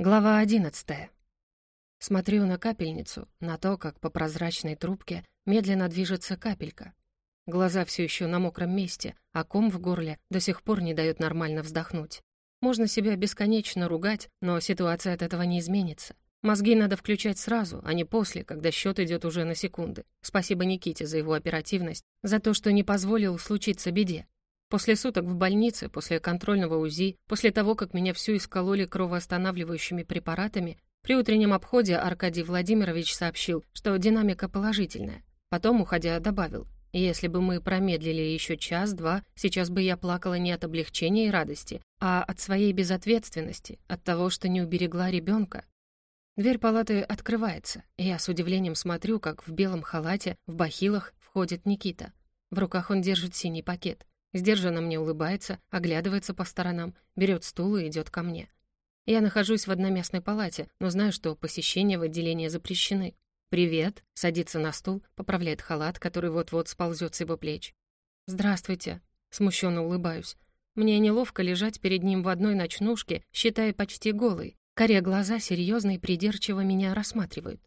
Глава одиннадцатая. Смотрю на капельницу, на то, как по прозрачной трубке медленно движется капелька. Глаза все еще на мокром месте, а ком в горле до сих пор не дает нормально вздохнуть. Можно себя бесконечно ругать, но ситуация от этого не изменится. Мозги надо включать сразу, а не после, когда счет идет уже на секунды. Спасибо Никите за его оперативность, за то, что не позволил случиться беде. После суток в больнице, после контрольного УЗИ, после того, как меня всю искололи кровоостанавливающими препаратами, при утреннем обходе Аркадий Владимирович сообщил, что динамика положительная. Потом, уходя, добавил, «Если бы мы промедлили еще час-два, сейчас бы я плакала не от облегчения и радости, а от своей безответственности, от того, что не уберегла ребенка». Дверь палаты открывается, и я с удивлением смотрю, как в белом халате, в бахилах входит Никита. В руках он держит синий пакет. Сдержанно мне улыбается, оглядывается по сторонам, берет стул и идет ко мне. Я нахожусь в одноместной палате, но знаю, что посещения в отделение запрещены. «Привет», — садится на стул, поправляет халат, который вот-вот сползет с его плеч. «Здравствуйте», — смущенно улыбаюсь. Мне неловко лежать перед ним в одной ночнушке, считая почти голой. Коря глаза серьезно и придирчиво меня рассматривают.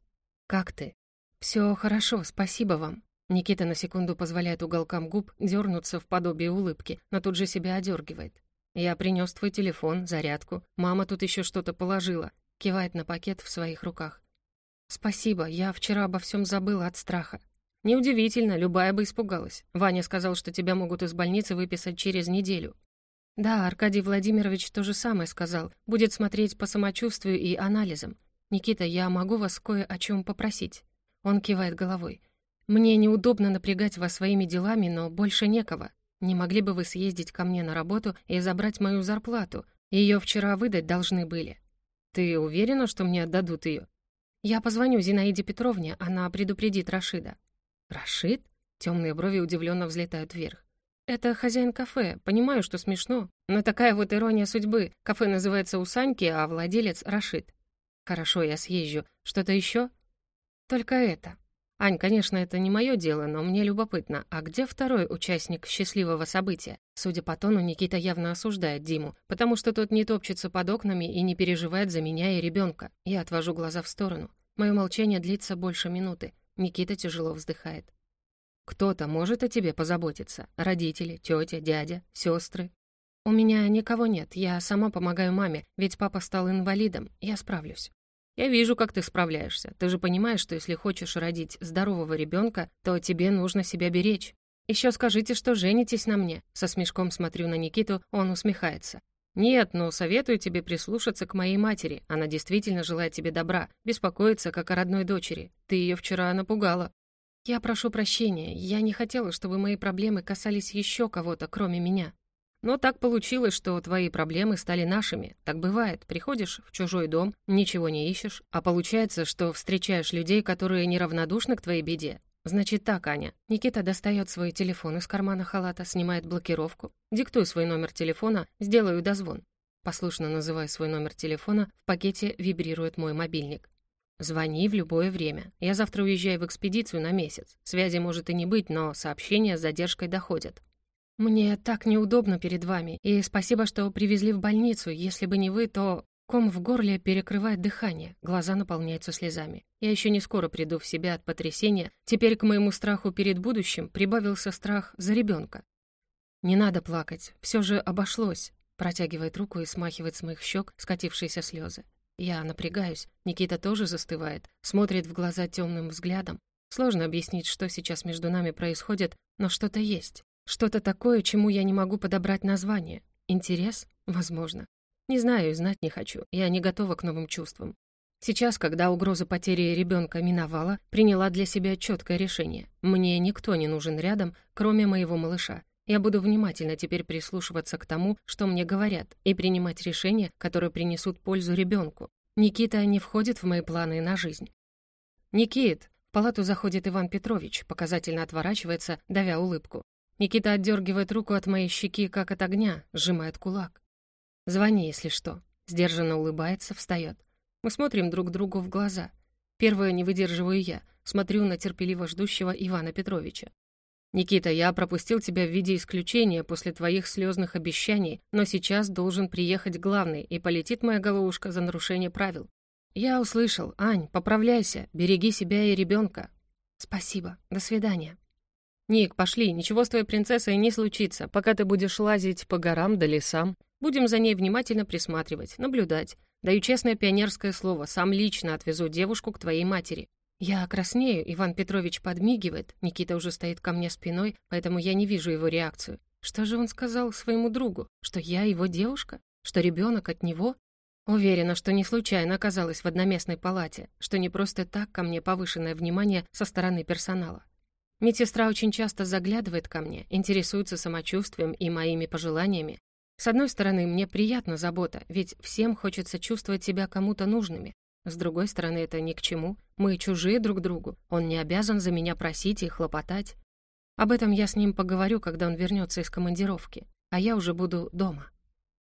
«Как ты?» «Все хорошо, спасибо вам», Никита на секунду позволяет уголкам губ дернуться в подобие улыбки, но тут же себя одергивает. «Я принес твой телефон, зарядку. Мама тут еще что-то положила», — кивает на пакет в своих руках. «Спасибо, я вчера обо всем забыла от страха». «Неудивительно, любая бы испугалась. Ваня сказал, что тебя могут из больницы выписать через неделю». «Да, Аркадий Владимирович то же самое сказал. Будет смотреть по самочувствию и анализам. Никита, я могу вас кое о чем попросить?» Он кивает головой. Мне неудобно напрягать вас своими делами, но больше некого. Не могли бы вы съездить ко мне на работу и забрать мою зарплату? Ее вчера выдать должны были. Ты уверена, что мне отдадут ее? Я позвоню Зинаиде Петровне, она предупредит Рашида. Рашид? Темные брови удивленно взлетают вверх. Это хозяин кафе, понимаю, что смешно, но такая вот ирония судьбы. Кафе называется у Саньки, а владелец Рашид. Хорошо, я съезжу. Что-то еще? Только это. «Ань, конечно, это не мое дело, но мне любопытно, а где второй участник счастливого события?» Судя по тону, Никита явно осуждает Диму, потому что тот не топчется под окнами и не переживает за меня и ребенка. Я отвожу глаза в сторону. Мое молчание длится больше минуты. Никита тяжело вздыхает. «Кто-то может о тебе позаботиться? Родители, тетя, дядя, сестры?» «У меня никого нет, я сама помогаю маме, ведь папа стал инвалидом, я справлюсь». Я вижу, как ты справляешься. Ты же понимаешь, что если хочешь родить здорового ребенка, то тебе нужно себя беречь. Еще скажите, что женитесь на мне. Со смешком смотрю на Никиту, он усмехается. Нет, но советую тебе прислушаться к моей матери. Она действительно желает тебе добра, беспокоится, как о родной дочери. Ты ее вчера напугала. Я прошу прощения, я не хотела, чтобы мои проблемы касались еще кого-то, кроме меня. Но так получилось, что твои проблемы стали нашими. Так бывает. Приходишь в чужой дом, ничего не ищешь, а получается, что встречаешь людей, которые неравнодушны к твоей беде. Значит так, Аня. Никита достает свой телефон из кармана халата, снимает блокировку. Диктуй свой номер телефона, сделаю дозвон. Послушно называя свой номер телефона, в пакете вибрирует мой мобильник. Звони в любое время. Я завтра уезжаю в экспедицию на месяц. Связи может и не быть, но сообщения с задержкой доходят. «Мне так неудобно перед вами, и спасибо, что привезли в больницу. Если бы не вы, то...» Ком в горле перекрывает дыхание, глаза наполняются слезами. Я еще не скоро приду в себя от потрясения. Теперь к моему страху перед будущим прибавился страх за ребенка. «Не надо плакать, все же обошлось», протягивает руку и смахивает с моих щек скатившиеся слезы. Я напрягаюсь, Никита тоже застывает, смотрит в глаза темным взглядом. Сложно объяснить, что сейчас между нами происходит, но что-то есть. Что-то такое, чему я не могу подобрать название. Интерес? Возможно. Не знаю и знать не хочу. Я не готова к новым чувствам. Сейчас, когда угроза потери ребенка миновала, приняла для себя четкое решение. Мне никто не нужен рядом, кроме моего малыша. Я буду внимательно теперь прислушиваться к тому, что мне говорят, и принимать решения, которые принесут пользу ребенку. Никита не входит в мои планы на жизнь. «Никит!» В палату заходит Иван Петрович, показательно отворачивается, давя улыбку. Никита отдергивает руку от моей щеки, как от огня, сжимает кулак. «Звони, если что». Сдержанно улыбается, встает. Мы смотрим друг другу в глаза. Первое не выдерживаю я, смотрю на терпеливо ждущего Ивана Петровича. «Никита, я пропустил тебя в виде исключения после твоих слезных обещаний, но сейчас должен приехать главный, и полетит моя головушка за нарушение правил». «Я услышал. Ань, поправляйся, береги себя и ребенка». «Спасибо. До свидания». «Ник, пошли, ничего с твоей принцессой не случится, пока ты будешь лазить по горам да лесам. Будем за ней внимательно присматривать, наблюдать. Даю честное пионерское слово, сам лично отвезу девушку к твоей матери. Я краснею, Иван Петрович подмигивает, Никита уже стоит ко мне спиной, поэтому я не вижу его реакцию. Что же он сказал своему другу? Что я его девушка? Что ребенок от него? Уверена, что не случайно оказалась в одноместной палате, что не просто так ко мне повышенное внимание со стороны персонала. Медсестра очень часто заглядывает ко мне, интересуется самочувствием и моими пожеланиями. С одной стороны, мне приятна забота, ведь всем хочется чувствовать себя кому-то нужными. С другой стороны, это ни к чему. Мы чужие друг другу. Он не обязан за меня просить и хлопотать. Об этом я с ним поговорю, когда он вернется из командировки. А я уже буду дома.